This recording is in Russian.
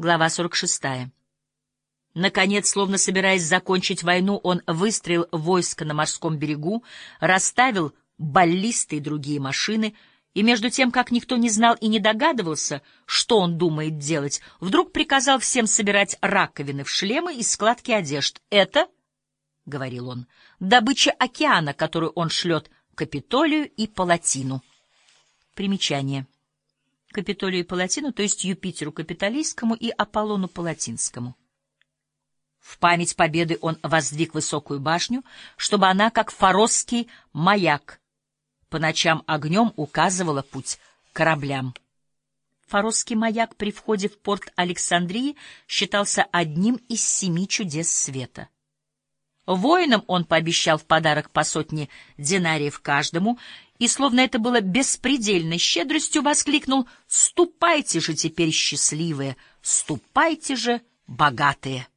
Глава 46. Наконец, словно собираясь закончить войну, он выстроил войско на морском берегу, расставил баллисты и другие машины, и между тем, как никто не знал и не догадывался, что он думает делать, вдруг приказал всем собирать раковины в шлемы и складки одежд. «Это, — говорил он, — добыча океана, которую он шлет Капитолию и Палатину». Примечание. Капитолию и Палатину, то есть Юпитеру Капитолийскому и Аполлону Палатинскому. В память победы он воздвиг высокую башню, чтобы она, как форосский маяк, по ночам огнем указывала путь кораблям. Форосский маяк при входе в порт Александрии считался одним из семи чудес света. Воинам он пообещал в подарок по сотне динариев каждому и, словно это было беспредельной щедростью, воскликнул «Ступайте же теперь, счастливые! Ступайте же, богатые!»